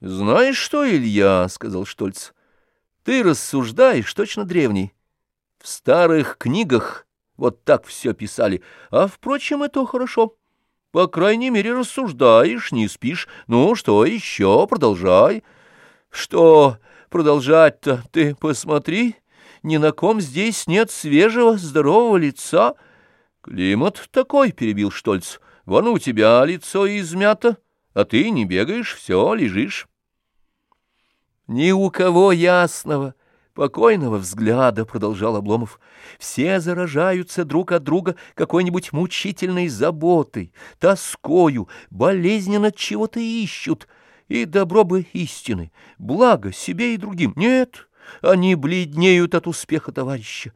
— Знаешь что, Илья, — сказал Штольц, — ты рассуждаешь точно древний. В старых книгах вот так все писали, а, впрочем, это хорошо. По крайней мере, рассуждаешь, не спишь. Ну, что еще? Продолжай. Что продолжать-то? Ты посмотри, ни на ком здесь нет свежего, здорового лица. Климат такой, — перебил Штольц. Вон у тебя лицо измято, а ты не бегаешь, все, лежишь. Ни у кого ясного, покойного взгляда, — продолжал Обломов. Все заражаются друг от друга какой-нибудь мучительной заботой, тоскою, болезненно чего-то ищут. И добро бы истины, благо себе и другим. Нет, они бледнеют от успеха товарища.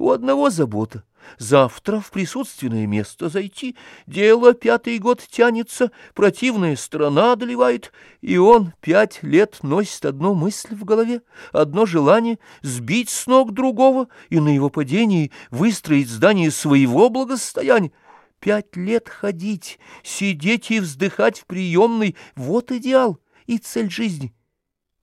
У одного забота Завтра в присутственное место зайти. Дело пятый год тянется, противная страна одолевает, и он пять лет носит одну мысль в голове, одно желание — сбить с ног другого и на его падении выстроить здание своего благосостояния. Пять лет ходить, сидеть и вздыхать в приемной — вот идеал и цель жизни.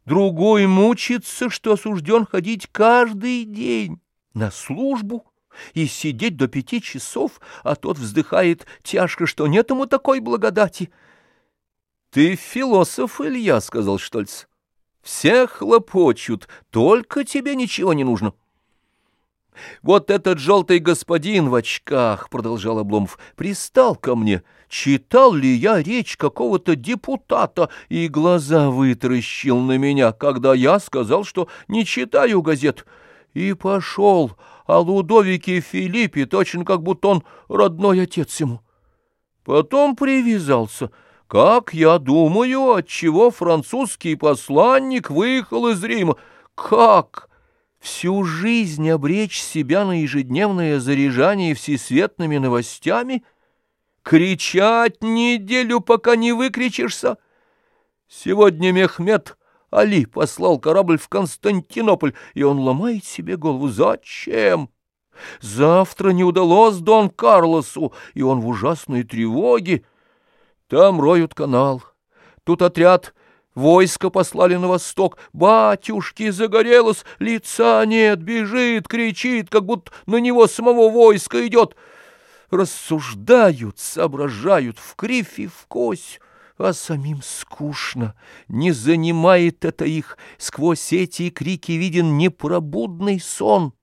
Другой мучится, что осужден ходить каждый день на службу, и сидеть до пяти часов, а тот вздыхает тяжко, что нет ему такой благодати. — Ты философ, Илья, — сказал Штольц. — Все хлопочут, только тебе ничего не нужно. — Вот этот желтый господин в очках, — продолжал Обломов, — пристал ко мне. Читал ли я речь какого-то депутата и глаза вытаращил на меня, когда я сказал, что не читаю газет, и пошел о Лудовике Филиппе, точно как будто он родной отец ему. Потом привязался. Как я думаю, отчего французский посланник выехал из Рима? Как? Всю жизнь обречь себя на ежедневное заряжание всесветными новостями? Кричать неделю, пока не выкричишься? Сегодня Мехмед Али послал корабль в Константинополь, и он ломает себе голову. Зачем? Завтра не удалось Дон Карлосу, и он в ужасной тревоге. Там роют канал. Тут отряд войска послали на восток. Батюшки, загорелось, лица нет, бежит, кричит, как будто на него самого войска идет. Рассуждают, соображают в кривь и в кось а самим скучно. Не занимает это их, сквозь эти крики виден непробудный сон.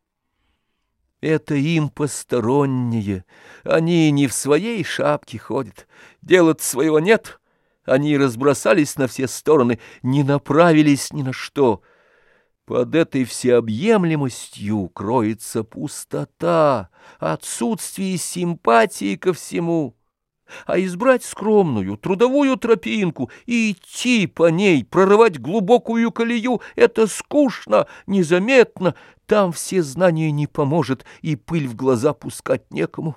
Это им посторонние, они не в своей шапке ходят, делать своего нет, они разбросались на все стороны, не направились ни на что. Под этой всеобъемлемостью кроется пустота, отсутствие симпатии ко всему а избрать скромную, трудовую тропинку и идти по ней, прорывать глубокую колею — это скучно, незаметно, там все знания не поможет, и пыль в глаза пускать некому.